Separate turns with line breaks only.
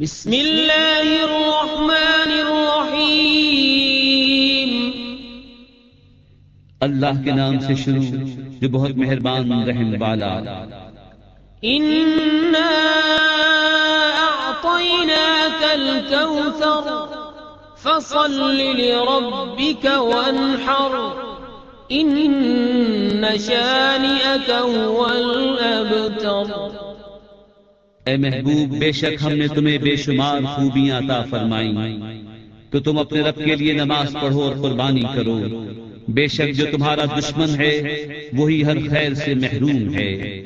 بسم اللہ الرحمن الرحیم
اللہ کے نام سے شروع جو بہت مہربان رحم والا۔
انا اعطیناک الكوثر فصل لربك وانحر. ان شانئك هو الابتر
اے محبوب، بے شک ہم نے تمہیں بے شمار خوبیاں عطا فرمائی تو تم اپنے رب کے لیے نماز پڑھو اور قربانی کرو۔ بے شک جو تمہارا دشمن ہے، وہی ہر خیر سے محروم ہے۔